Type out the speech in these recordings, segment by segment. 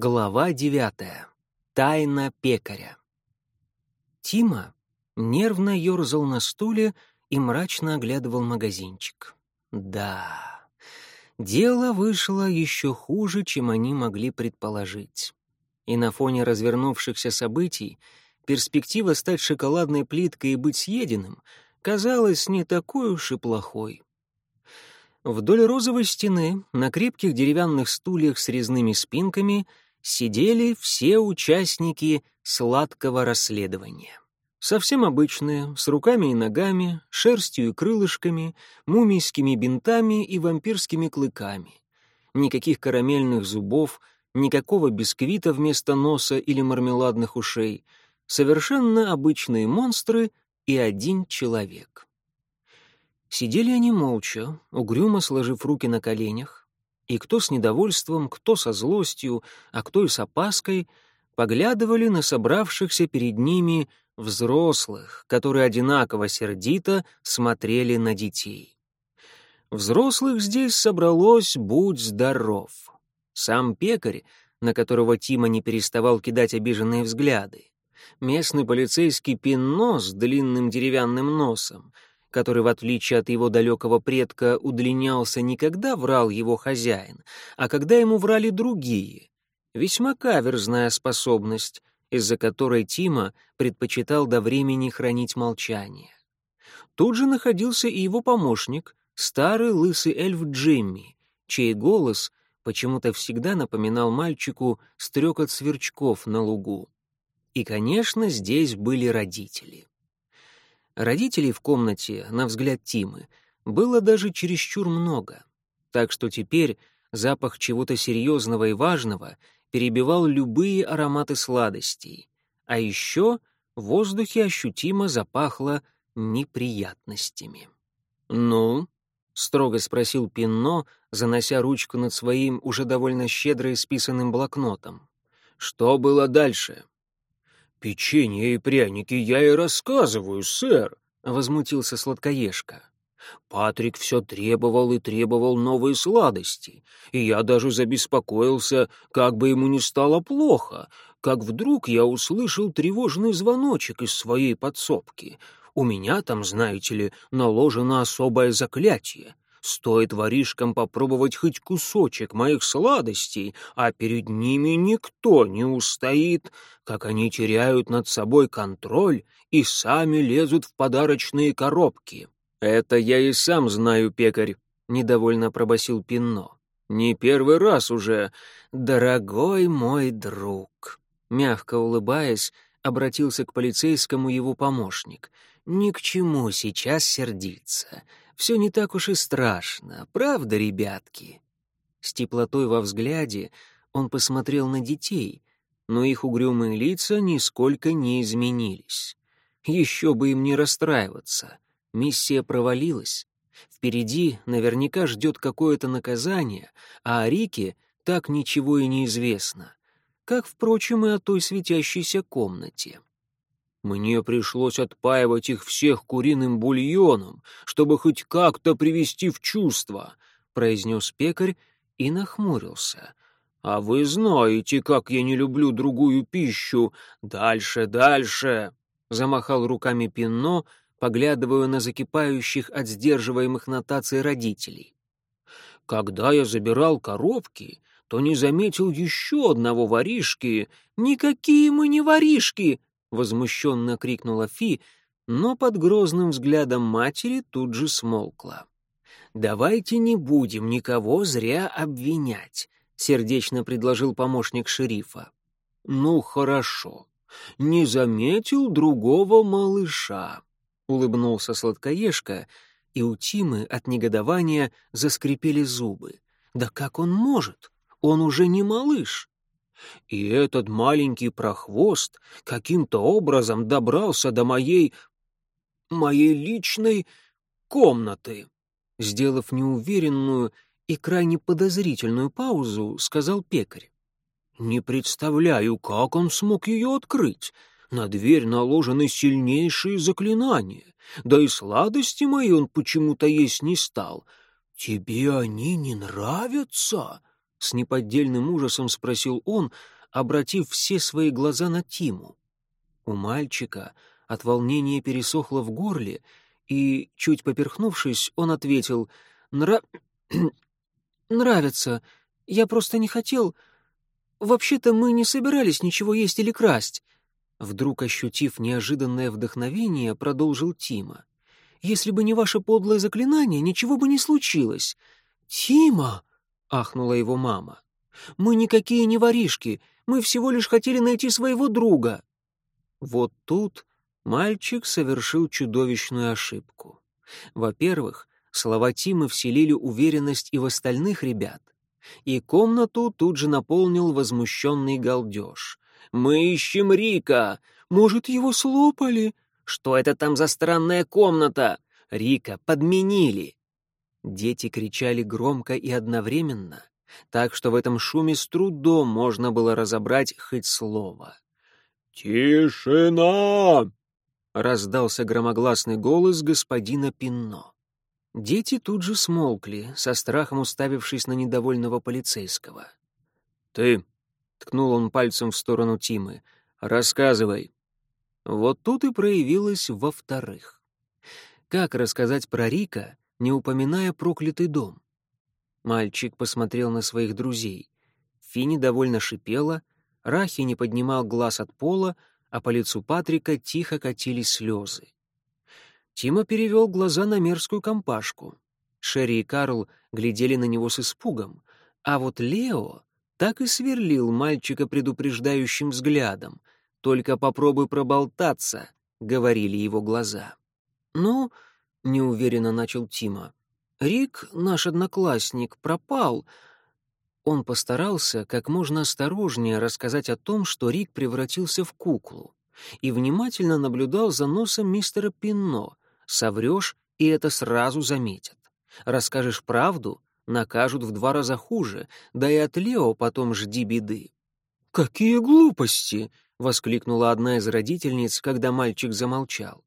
Глава девятая. Тайна пекаря. Тима нервно ерзал на стуле и мрачно оглядывал магазинчик. Да, дело вышло еще хуже, чем они могли предположить. И на фоне развернувшихся событий перспектива стать шоколадной плиткой и быть съеденным казалась не такой уж и плохой. Вдоль розовой стены, на крепких деревянных стульях с резными спинками, сидели все участники сладкого расследования. Совсем обычные, с руками и ногами, шерстью и крылышками, мумийскими бинтами и вампирскими клыками. Никаких карамельных зубов, никакого бисквита вместо носа или мармеладных ушей. Совершенно обычные монстры и один человек. Сидели они молча, угрюмо сложив руки на коленях, и кто с недовольством, кто со злостью, а кто и с опаской, поглядывали на собравшихся перед ними взрослых, которые одинаково сердито смотрели на детей. Взрослых здесь собралось «Будь здоров». Сам пекарь, на которого Тима не переставал кидать обиженные взгляды, местный полицейский Пинно с длинным деревянным носом — который, в отличие от его далекого предка, удлинялся не когда врал его хозяин, а когда ему врали другие. Весьма каверзная способность, из-за которой Тима предпочитал до времени хранить молчание. Тут же находился и его помощник, старый лысый эльф Джимми, чей голос почему-то всегда напоминал мальчику стрекот сверчков на лугу. И, конечно, здесь были родители. Родителей в комнате, на взгляд Тимы, было даже чересчур много, так что теперь запах чего-то серьезного и важного перебивал любые ароматы сладостей. А еще в воздухе ощутимо запахло неприятностями. «Ну?» — строго спросил Пинно, занося ручку над своим уже довольно щедро исписанным блокнотом. «Что было дальше?» «Печенье и пряники я и рассказываю, сэр», — возмутился сладкоежка. Патрик все требовал и требовал новые сладости, и я даже забеспокоился, как бы ему не стало плохо, как вдруг я услышал тревожный звоночек из своей подсобки. У меня там, знаете ли, наложено особое заклятие. Стоит воришкам попробовать хоть кусочек моих сладостей, а перед ними никто не устоит, как они теряют над собой контроль и сами лезут в подарочные коробки. «Это я и сам знаю, пекарь», — недовольно пробасил Пинно. «Не первый раз уже, дорогой мой друг», — мягко улыбаясь, обратился к полицейскому его помощник. «Ни к чему сейчас сердиться все не так уж и страшно, правда, ребятки?» С теплотой во взгляде он посмотрел на детей, но их угрюмые лица нисколько не изменились. Еще бы им не расстраиваться. Миссия провалилась. Впереди наверняка ждет какое-то наказание, а о Рике так ничего и не известно. Как, впрочем, и о той светящейся комнате. Мне пришлось отпаивать их всех куриным бульоном, чтобы хоть как-то привести в чувство, произнес пекарь и нахмурился. А вы знаете, как я не люблю другую пищу. Дальше, дальше, замахал руками Пинно, поглядывая на закипающих от сдерживаемых нотаций родителей. Когда я забирал коробки, то не заметил еще одного воришки. Никакие мы не воришки, — возмущенно крикнула Фи, но под грозным взглядом матери тут же смолкла. «Давайте не будем никого зря обвинять», — сердечно предложил помощник шерифа. «Ну, хорошо. Не заметил другого малыша», — улыбнулся сладкоежка, и у Тимы от негодования заскрипели зубы. «Да как он может? Он уже не малыш!» И этот маленький прохвост каким-то образом добрался до моей... моей личной комнаты. Сделав неуверенную и крайне подозрительную паузу, сказал пекарь. «Не представляю, как он смог ее открыть. На дверь наложены сильнейшие заклинания, да и сладости мои он почему-то есть не стал. Тебе они не нравятся?» — с неподдельным ужасом спросил он, обратив все свои глаза на Тиму. У мальчика от волнения пересохло в горле, и, чуть поперхнувшись, он ответил «Нра... нравится. Я просто не хотел... Вообще-то мы не собирались ничего есть или красть». Вдруг ощутив неожиданное вдохновение, продолжил Тима. «Если бы не ваше подлое заклинание, ничего бы не случилось». «Тима!» — ахнула его мама. «Мы никакие не воришки, мы всего лишь хотели найти своего друга». Вот тут мальчик совершил чудовищную ошибку. Во-первых, слова Тимы вселили уверенность и в остальных ребят. И комнату тут же наполнил возмущенный галдеж. «Мы ищем Рика! Может, его слопали? Что это там за странная комната? Рика подменили!» Дети кричали громко и одновременно, так что в этом шуме с трудом можно было разобрать хоть слово. «Тишина!» — раздался громогласный голос господина Пинно. Дети тут же смолкли, со страхом уставившись на недовольного полицейского. «Ты!» — ткнул он пальцем в сторону Тимы. «Рассказывай». Вот тут и проявилось во-вторых. Как рассказать про Рика, не упоминая проклятый дом? Мальчик посмотрел на своих друзей. Фини довольно шипела — Рахи не поднимал глаз от пола, а по лицу Патрика тихо катились слезы. Тима перевел глаза на мерзкую компашку. Шерри и Карл глядели на него с испугом, а вот Лео так и сверлил мальчика предупреждающим взглядом. «Только попробуй проболтаться», — говорили его глаза. «Ну», — неуверенно начал Тима, — «Рик, наш одноклассник, пропал, он постарался как можно осторожнее рассказать о том, что Рик превратился в куклу, и внимательно наблюдал за носом мистера Пинно. Соврешь, и это сразу заметят. Расскажешь правду — накажут в два раза хуже, да и от Лео потом жди беды. «Какие глупости!» — воскликнула одна из родительниц, когда мальчик замолчал.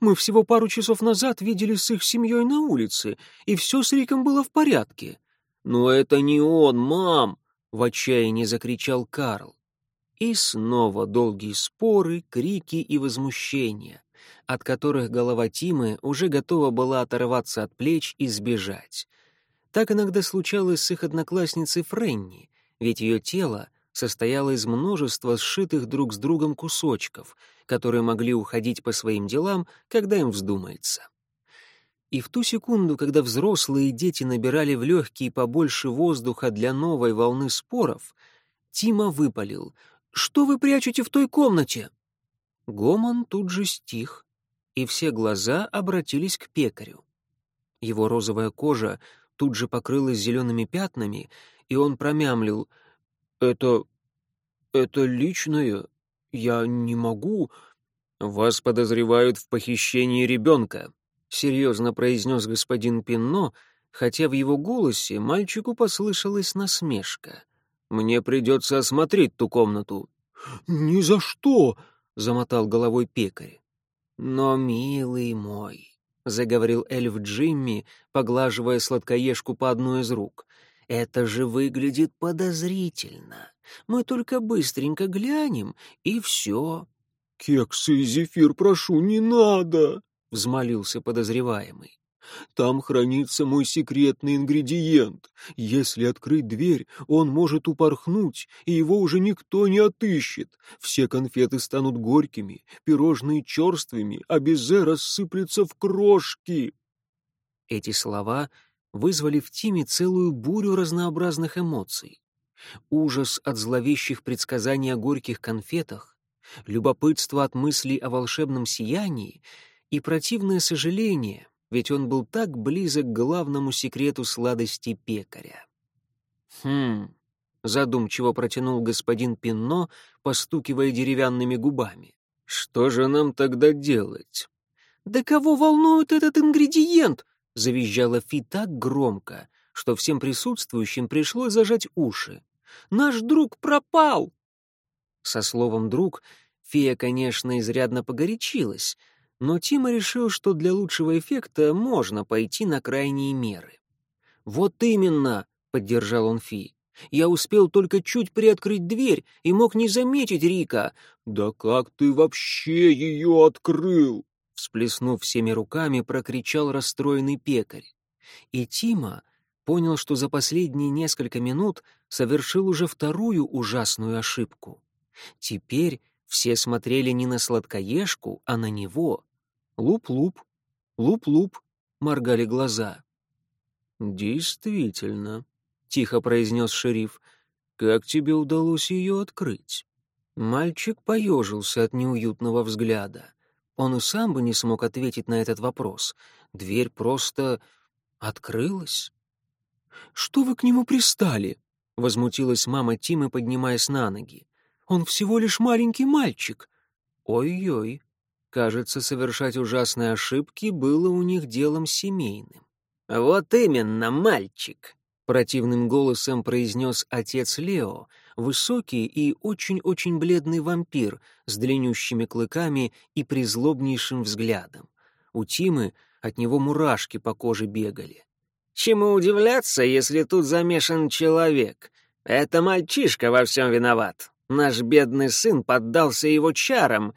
«Мы всего пару часов назад видели с их семьей на улице, и все с Риком было в порядке. «Но это не он, мам!» — в отчаянии закричал Карл. И снова долгие споры, крики и возмущения, от которых голова Тимы уже готова была оторваться от плеч и сбежать. Так иногда случалось с их одноклассницей Френни, ведь ее тело состояло из множества сшитых друг с другом кусочков, которые могли уходить по своим делам, когда им вздумается. И в ту секунду, когда взрослые дети набирали в легкие побольше воздуха для новой волны споров, Тима выпалил. «Что вы прячете в той комнате?» Гомон тут же стих, и все глаза обратились к пекарю. Его розовая кожа тут же покрылась зелеными пятнами, и он промямлил. «Это... это личное. Я не могу...» «Вас подозревают в похищении ребенка», серьезно произнес господин Пинно, хотя в его голосе мальчику послышалась насмешка. «Мне придется осмотреть ту комнату». «Ни за что!» — замотал головой пекарь. «Но, милый мой», — заговорил эльф Джимми, поглаживая сладкоежку по одной из рук, — «это же выглядит подозрительно. Мы только быстренько глянем, и все». «Кексы и зефир, прошу, не надо!» взмолился подозреваемый. Там хранится мой секретный ингредиент. Если открыть дверь, он может упорхнуть, и его уже никто не отыщет. Все конфеты станут горькими, пирожные черствыми, а безе рассыплется в крошки. Эти слова вызвали в Тиме целую бурю разнообразных эмоций. Ужас от зловещих предсказаний о горьких конфетах, любопытство от мыслей о волшебном сиянии — и противное сожаление, ведь он был так близок к главному секрету сладости пекаря. «Хм...» — задумчиво протянул господин Пинно, постукивая деревянными губами. «Что же нам тогда делать?» «Да кого волнует этот ингредиент?» — завизжала Фи так громко, что всем присутствующим пришлось зажать уши. «Наш друг пропал!» Со словом «друг» фея, конечно, изрядно погорячилась — но Тима решил, что для лучшего эффекта можно пойти на крайние меры. «Вот именно», — поддержал он Фи, Я успел только чуть приоткрыть дверь и мог не заметить Рика. «Да как ты вообще ее открыл?» Всплеснув всеми руками, прокричал расстроенный пекарь. И Тима понял, что за последние несколько минут совершил уже вторую ужасную ошибку. Теперь все смотрели не на сладкоежку, а на него. Луп-луп, луп-луп, моргали глаза. «Действительно», — тихо произнес шериф, — «как тебе удалось ее открыть?» Мальчик поежился от неуютного взгляда. Он и сам бы не смог ответить на этот вопрос. Дверь просто открылась. «Что вы к нему пристали?» — возмутилась мама Тимы, поднимаясь на ноги. «Он всего лишь маленький мальчик». «Ой-ой, кажется, совершать ужасные ошибки было у них делом семейным». «Вот именно, мальчик!» — противным голосом произнес отец Лео, высокий и очень-очень бледный вампир с длиннющими клыками и призлобнейшим взглядом. У Тимы от него мурашки по коже бегали. «Чему удивляться, если тут замешан человек? Это мальчишка во всем виноват. Наш бедный сын поддался его чарам».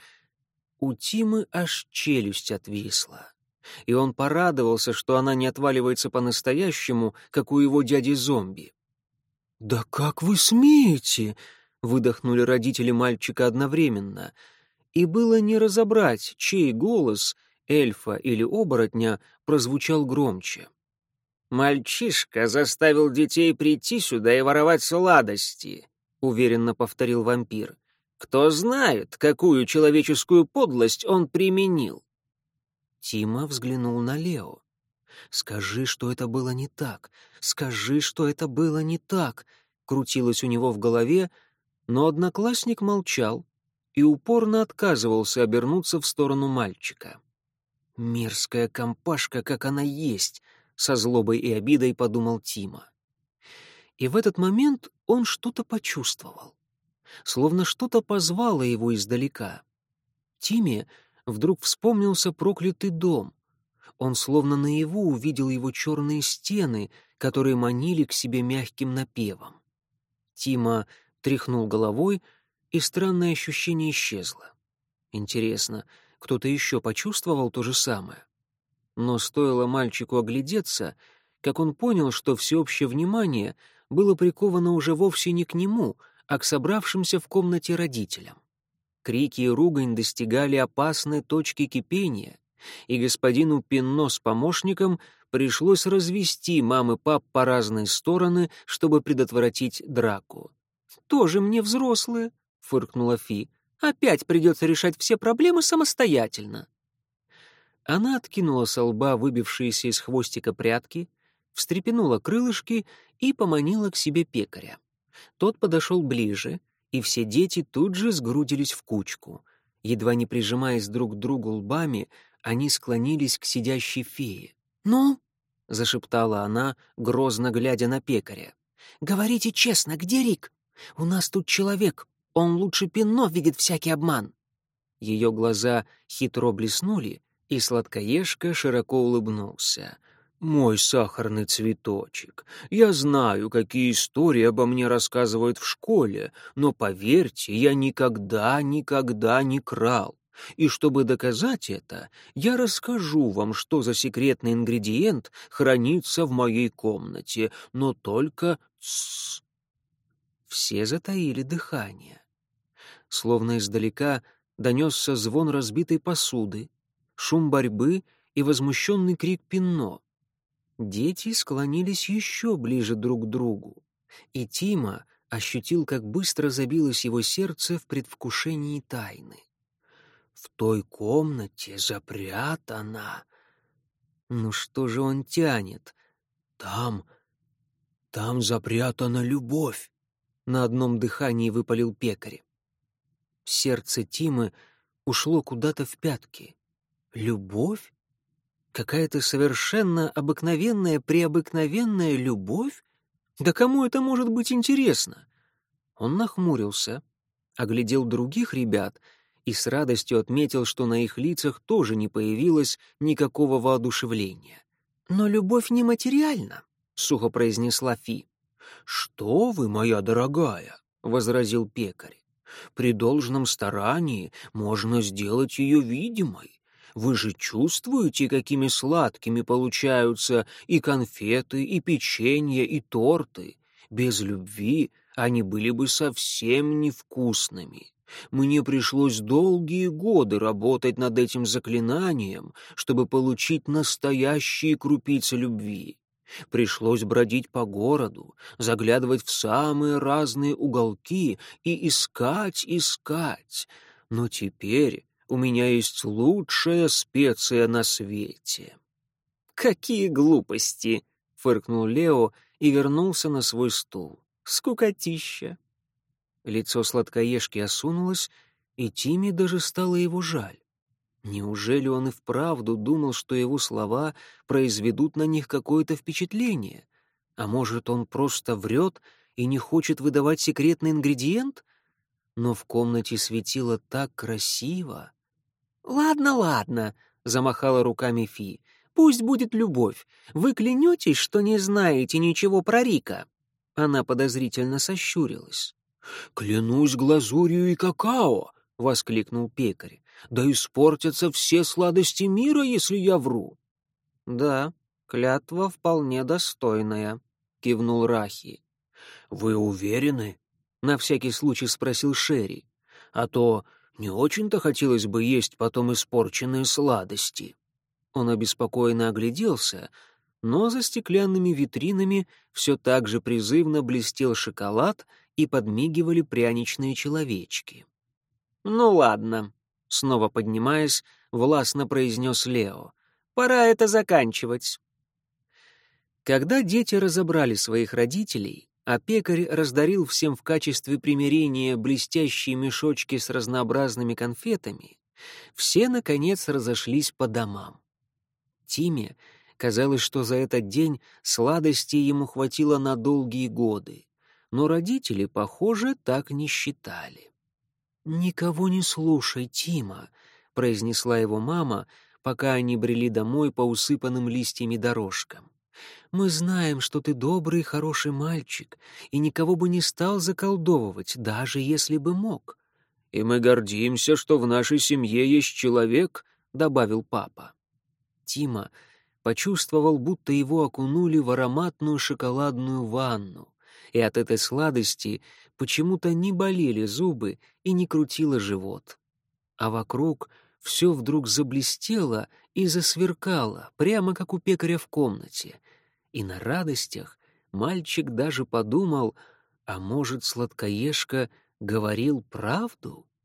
У Тимы аж челюсть отвисла и он порадовался, что она не отваливается по-настоящему, как у его дяди-зомби. «Да как вы смеете?» — выдохнули родители мальчика одновременно. И было не разобрать, чей голос, эльфа или оборотня, прозвучал громче. «Мальчишка заставил детей прийти сюда и воровать сладости», — уверенно повторил вампир. «Кто знает, какую человеческую подлость он применил?» Тима взглянул на Лео. «Скажи, что это было не так! Скажи, что это было не так!» Крутилось у него в голове, но одноклассник молчал и упорно отказывался обернуться в сторону мальчика. «Мерзкая компашка, как она есть!» — со злобой и обидой подумал Тима. И в этот момент он что-то почувствовал. Словно что-то позвало его издалека. Тиме вдруг вспомнился проклятый дом. Он словно наяву увидел его черные стены, которые манили к себе мягким напевом. Тима тряхнул головой, и странное ощущение исчезло. Интересно, кто-то еще почувствовал то же самое? Но стоило мальчику оглядеться, как он понял, что всеобщее внимание было приковано уже вовсе не к нему, а к собравшимся в комнате родителям. Крики и ругань достигали опасной точки кипения, и господину Пинно с помощником пришлось развести мам и пап по разные стороны, чтобы предотвратить драку. «Тоже мне взрослые», — фыркнула Фи. «Опять придется решать все проблемы самостоятельно». Она откинула со лба выбившиеся из хвостика прятки, встрепенула крылышки и поманила к себе пекаря. Тот подошел ближе, и все дети тут же сгрудились в кучку. Едва не прижимаясь друг к другу лбами, они склонились к сидящей фее. «Ну?» — зашептала она, грозно глядя на пекаря. «Говорите честно, где Рик? У нас тут человек, он лучше Пинно видит всякий обман». Ее глаза хитро блеснули, и сладкоежка широко улыбнулся. «Мой сахарный цветочек, я знаю, какие истории обо мне рассказывают в школе, но поверьте, я никогда, никогда не крал. И чтобы доказать это, я расскажу вам, что за секретный ингредиент хранится в моей комнате, но только... Тссс!» Все затаили дыхание. Словно издалека донесся звон разбитой посуды, шум борьбы и возмущенный крик Пинно — Дети склонились еще ближе друг к другу, и Тима ощутил, как быстро забилось его сердце в предвкушении тайны. В той комнате запрятана. Ну что же он тянет? Там, там запрятана любовь. На одном дыхании выпалил пекарь. Сердце Тимы ушло куда-то в пятки. Любовь? Какая-то совершенно обыкновенная, преобыкновенная любовь? Да кому это может быть интересно? Он нахмурился, оглядел других ребят и с радостью отметил, что на их лицах тоже не появилось никакого воодушевления. «Но любовь нематериальна», — сухо произнесла Фи. «Что вы, моя дорогая?» — возразил пекарь. «При должном старании можно сделать ее видимой. Вы же чувствуете, какими сладкими получаются и конфеты, и печенье, и торты. Без любви они были бы совсем невкусными. Мне пришлось долгие годы работать над этим заклинанием, чтобы получить настоящие крупицы любви. Пришлось бродить по городу, заглядывать в самые разные уголки и искать, искать. Но теперь у меня есть лучшая специя на свете. «Какие глупости!» — фыркнул Лео и вернулся на свой стул. «Скукотища!» Лицо сладкоежки осунулось, и Тиме даже стало его жаль. Неужели он и вправду думал, что его слова произведут на них какое-то впечатление? А может, он просто врет и не хочет выдавать секретный ингредиент? Но в комнате светило так красиво. «Ладно, ладно», — замахала руками Фи. «Пусть будет любовь. Вы клянетесь, что не знаете ничего про Рика?» Она подозрительно сощурилась. «Клянусь глазурью и какао!» — воскликнул пекарь. «Да испортятся все сладости мира, если я вру!» «Да, клятва вполне достойная», — кивнул Рахи. «Вы уверены?» — на всякий случай спросил Шерри. «А то не очень-то хотелось бы есть потом испорченные сладости». Он обеспокоенно огляделся, но за стеклянными витринами все так же призывно блестел шоколад и подмигивали пряничные человечки. «Ну ладно», — снова поднимаясь, властно произнес Лео. «Пора это заканчивать». Когда дети разобрали своих родителей, а пекарь раздарил всем в качестве примирения блестящие мешочки с разнообразными конфетами, все, наконец, разошлись по домам. Тиме казалось, что за этот день сладостей ему хватило на долгие годы но родители, похоже, так не считали. «Никого не слушай, Тима», — произнесла его мама, пока они брели домой по усыпанным листьями дорожкам. «Мы знаем, что ты добрый и хороший мальчик, и никого бы не стал заколдовывать, даже если бы мог». «И мы гордимся, что в нашей семье есть человек», — добавил папа. Тима почувствовал, будто его окунули в ароматную шоколадную ванну и от этой сладости почему-то не болели зубы и не крутило живот. А вокруг все вдруг заблестело и засверкало, прямо как у пекаря в комнате. И на радостях мальчик даже подумал, а может, сладкоежка говорил правду?